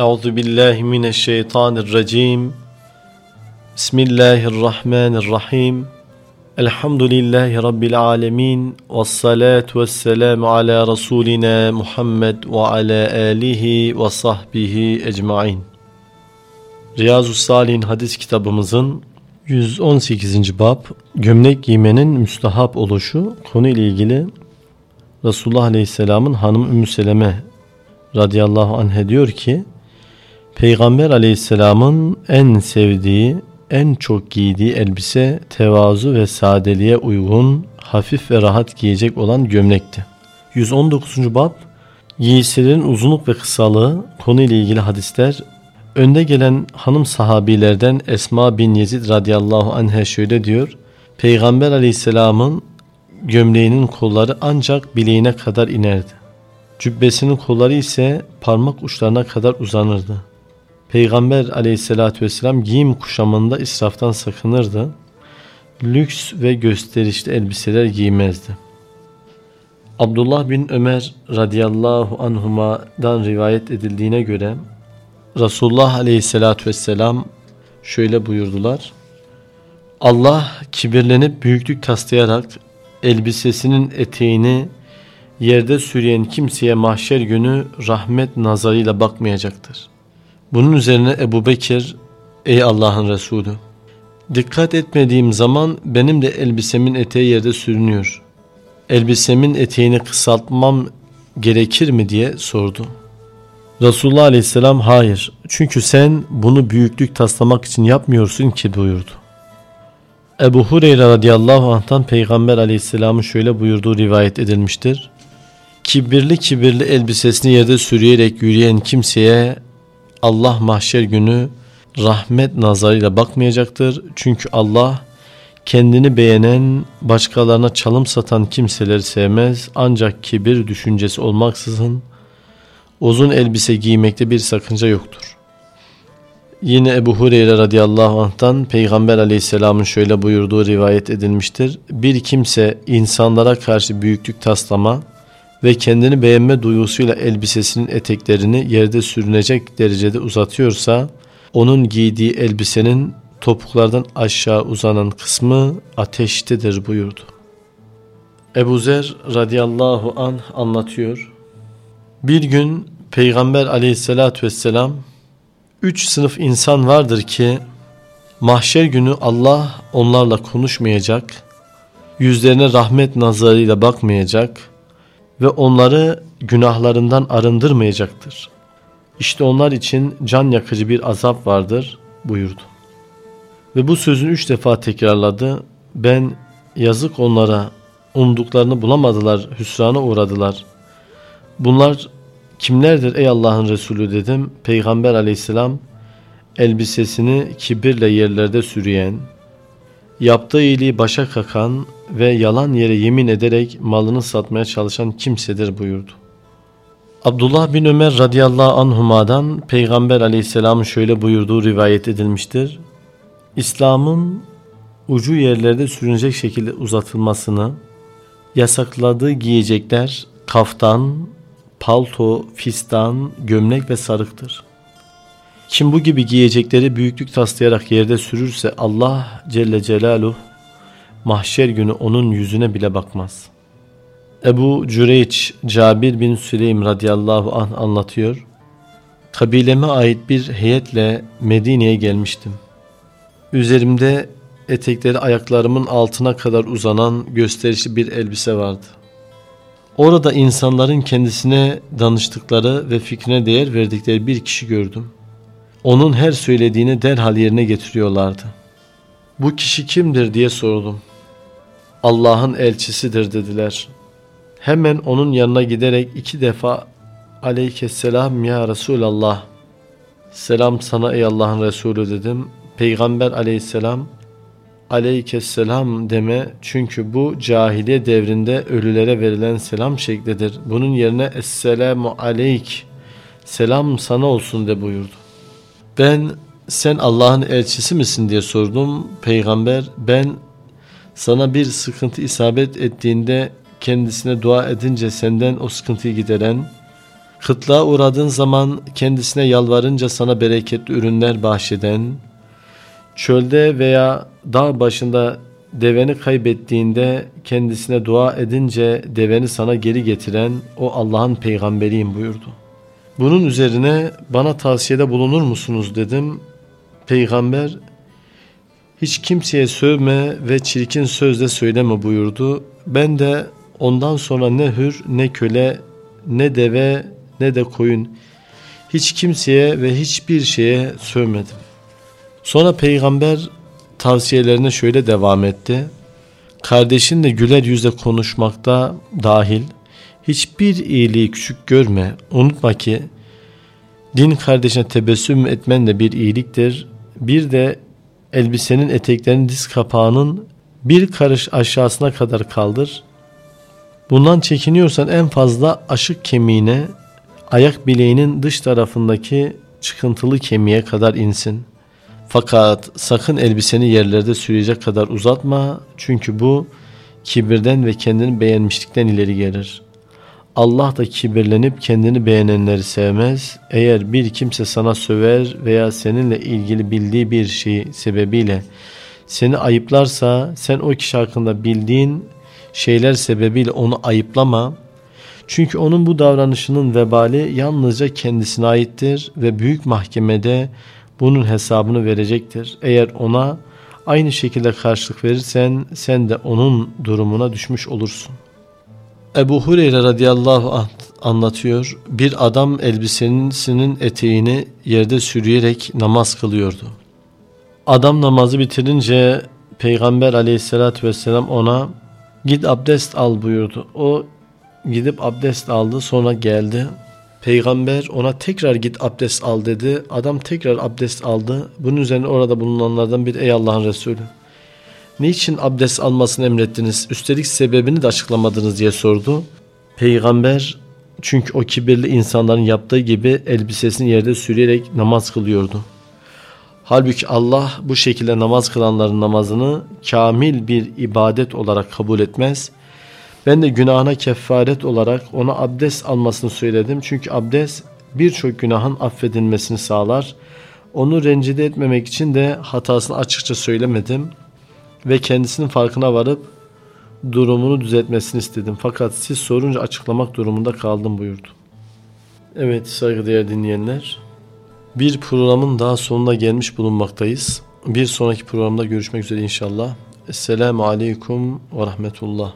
Euzu billahi mineşşeytanirracim. Bismillahirrahmanirrahim. Elhamdülillahi rabbil alamin. Ves salatu vesselamu ala rasulina Muhammed ve ala alihi ve sahbihi ecmaîn. Riyazu Salih'in hadis kitabımızın 118. bab gömlek giymenin müstahap oluşu konu ile ilgili Resulullah Aleyhisselam'ın hanım Ümmü Seleme radıyallahu anh diyor ki Peygamber Aleyhisselam'ın en sevdiği, en çok giydiği elbise tevazu ve sadeliğe uygun, hafif ve rahat giyecek olan gömlekti. 119. bab Giysilerin uzunluk ve kısalığı konu ile ilgili hadisler Önde gelen hanım sahabilerden Esma bin Yezid radıyallahu anh'e şöyle diyor. Peygamber aleyhisselamın gömleğinin kolları ancak bileğine kadar inerdi. Cübbesinin kolları ise parmak uçlarına kadar uzanırdı. Peygamber aleyhissalatü vesselam giyim kuşamında israftan sakınırdı. Lüks ve gösterişli elbiseler giymezdi. Abdullah bin Ömer radıyallahu anhuma'dan rivayet edildiğine göre Resulullah aleyhissalatü vesselam şöyle buyurdular. Allah kibirlenip büyüklük taslayarak elbisesinin eteğini yerde sürüyen kimseye mahşer günü rahmet nazarıyla bakmayacaktır. Bunun üzerine Ebu Bekir, ey Allah'ın Resulü, dikkat etmediğim zaman benim de elbisemin eteği yerde sürünüyor. Elbisemin eteğini kısaltmam gerekir mi diye sordu. Resulullah Aleyhisselam hayır çünkü sen bunu büyüklük taslamak için yapmıyorsun ki buyurdu. Ebu Hureyre radıyallahu anh'tan Peygamber aleyhisselamın şöyle buyurduğu rivayet edilmiştir. Kibirli kibirli elbisesini yerde sürüyerek yürüyen kimseye Allah mahşer günü rahmet nazarıyla bakmayacaktır. Çünkü Allah kendini beğenen, başkalarına çalım satan kimseleri sevmez. Ancak kibir düşüncesi olmaksızın uzun elbise giymekte bir sakınca yoktur. Yine Ebu Hureyre radıyallahu anh'tan Peygamber aleyhisselamın şöyle buyurduğu rivayet edilmiştir. Bir kimse insanlara karşı büyüklük taslama ve kendini beğenme duygusuyla elbisesinin eteklerini yerde sürünecek derecede uzatıyorsa onun giydiği elbisenin topuklardan aşağı uzanan kısmı ateştedir buyurdu. Ebu Zer radıyallahu anh anlatıyor. Bir gün Peygamber aleyhissalatü vesselam üç sınıf insan vardır ki mahşer günü Allah onlarla konuşmayacak, yüzlerine rahmet nazarıyla bakmayacak ve onları günahlarından arındırmayacaktır. İşte onlar için can yakıcı bir azap vardır buyurdu. Ve bu sözünü üç defa tekrarladı. Ben yazık onlara umduklarını bulamadılar, hüsrana uğradılar. Bunlar kimlerdir ey Allah'ın Resulü dedim. Peygamber aleyhisselam elbisesini kibirle yerlerde sürüyen, yaptığı iyiliği başa kakan ve yalan yere yemin ederek malını satmaya çalışan kimsedir buyurdu. Abdullah bin Ömer radıyallahu anhuma'dan Peygamber aleyhisselamın şöyle buyurduğu rivayet edilmiştir. İslam'ın ucu yerlerde sürünecek şekilde uzatılmasını, yasakladığı giyecekler kaftan, palto, fistan, gömlek ve sarıktır. Kim bu gibi giyecekleri büyüklük taslayarak yerde sürürse Allah Celle Celaluhu mahşer günü onun yüzüne bile bakmaz. Ebu Cüreyç Cabir bin Süleym radıyallahu anh anlatıyor. Kabileme ait bir heyetle Medine'ye gelmiştim. Üzerimde etekleri ayaklarımın altına kadar uzanan gösterişli bir elbise vardı. Orada insanların kendisine danıştıkları ve fikrine değer verdikleri bir kişi gördüm. Onun her söylediğini derhal yerine getiriyorlardı. Bu kişi kimdir diye sordum. Allah'ın elçisidir dediler. Hemen onun yanına giderek iki defa Aleykesselam ya Resulallah. Selam sana ey Allah'ın Resulü dedim. Peygamber aleyhisselam aleykesselam deme çünkü bu cahiliye devrinde ölülere verilen selam şeklidir. Bunun yerine esselamu aleyk selam sana olsun de buyurdu. Ben sen Allah'ın elçisi misin diye sordum. Peygamber ben sana bir sıkıntı isabet ettiğinde kendisine dua edince senden o sıkıntıyı gideren Kıtlığa uğradığın zaman kendisine yalvarınca sana bereketli ürünler bahşeden, çölde veya dağ başında deveni kaybettiğinde kendisine dua edince deveni sana geri getiren o Allah'ın peygamberiyim buyurdu. Bunun üzerine bana tavsiyede bulunur musunuz dedim. Peygamber hiç kimseye sövme ve çirkin sözle söyleme buyurdu. Ben de ondan sonra ne hür ne köle ne deve ne de koyun hiç kimseye ve hiçbir şeye sövmedim. Sonra peygamber tavsiyelerine şöyle devam etti. Kardeşinle güler yüzle konuşmakta dahil hiçbir iyiliği küçük görme. Unutma ki din kardeşine tebessüm etmen de bir iyiliktir. Bir de elbisenin eteklerinin diz kapağının bir karış aşağısına kadar kaldır. Bundan çekiniyorsan en fazla aşık kemiğine, ayak bileğinin dış tarafındaki çıkıntılı kemiğe kadar insin. Fakat sakın elbiseni yerlerde sürüyecek kadar uzatma çünkü bu kibirden ve kendini beğenmişlikten ileri gelir. Allah da kibirlenip kendini beğenenleri sevmez. Eğer bir kimse sana söver veya seninle ilgili bildiği bir şey sebebiyle seni ayıplarsa sen o kişi hakkında bildiğin şeyler sebebiyle onu ayıplama. Çünkü onun bu davranışının vebali yalnızca kendisine aittir ve büyük mahkemede bunun hesabını verecektir. Eğer ona aynı şekilde karşılık verirsen sen de onun durumuna düşmüş olursun. Ebu Hureyre radıyallahu anh anlatıyor. Bir adam elbisesinin eteğini yerde sürüyerek namaz kılıyordu. Adam namazı bitirince Peygamber aleyhissalatü vesselam ona git abdest al buyurdu. O gidip abdest aldı sonra geldi. Peygamber ona tekrar git abdest al dedi. Adam tekrar abdest aldı. Bunun üzerine orada bulunanlardan bir ey Allah'ın Resulü. Niçin abdest almasını emrettiniz? Üstelik sebebini de açıklamadınız diye sordu. Peygamber çünkü o kibirli insanların yaptığı gibi elbisesini yerde sürüyerek namaz kılıyordu. Halbuki Allah bu şekilde namaz kılanların namazını kamil bir ibadet olarak kabul etmez. Ben de günahına kefaret olarak ona abdest almasını söyledim. Çünkü abdest birçok günahın affedilmesini sağlar. Onu rencide etmemek için de hatasını açıkça söylemedim ve kendisinin farkına varıp durumunu düzeltmesini istedim. Fakat siz sorunca açıklamak durumunda kaldım buyurdu. Evet saygıdeğer dinleyenler. Bir programın daha sonuna gelmiş bulunmaktayız. Bir sonraki programda görüşmek üzere inşallah. Esselamu Aleyküm ve Rahmetullah.